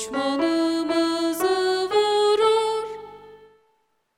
düşmanı